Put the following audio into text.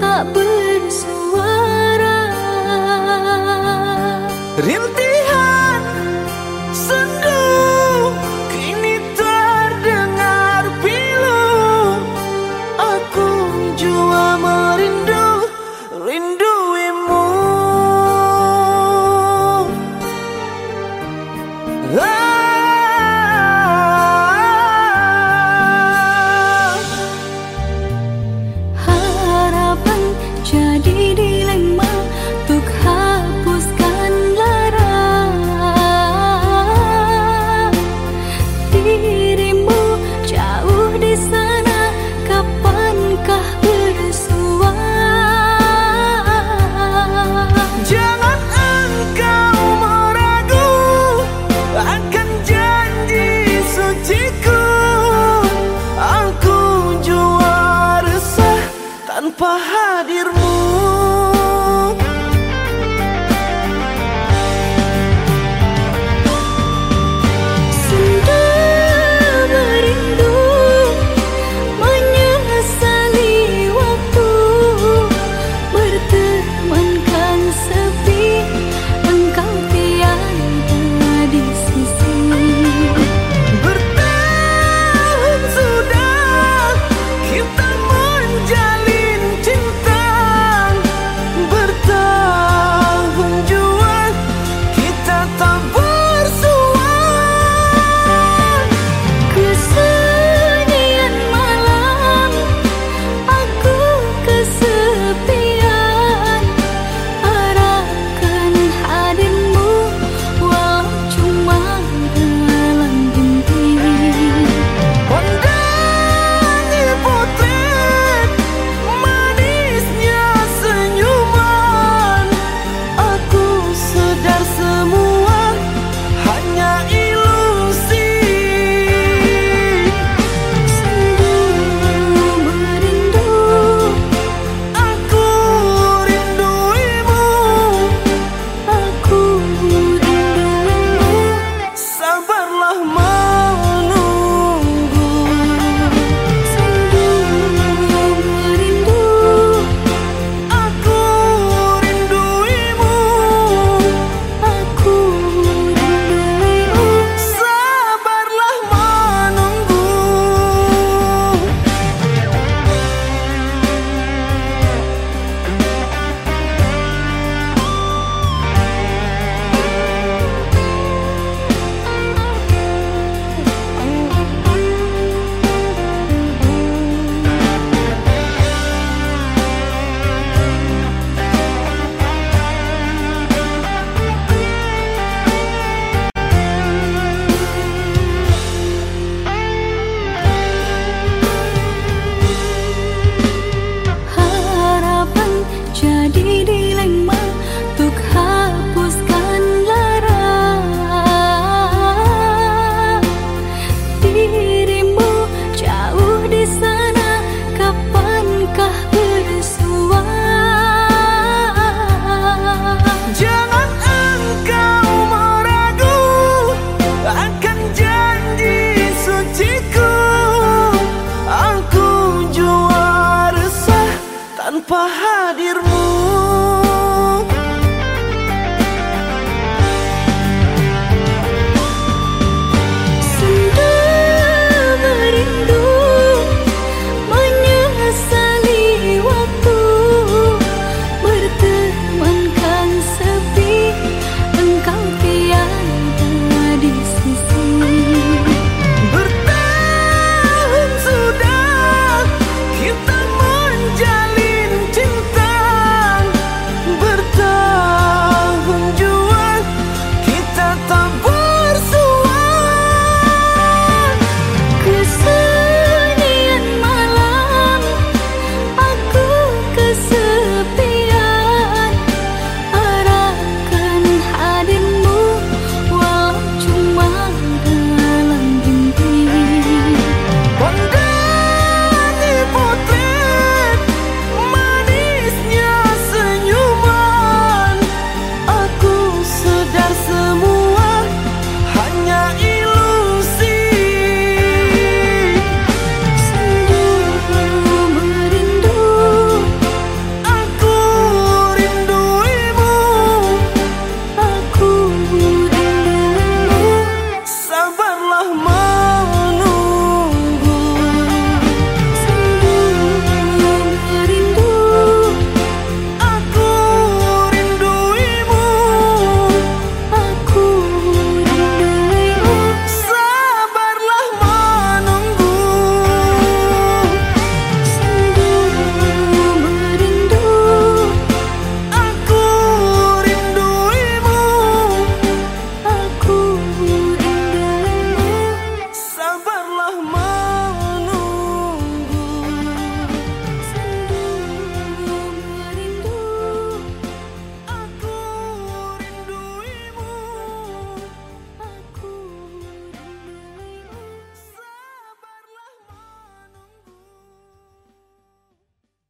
tak bersuara. Rintik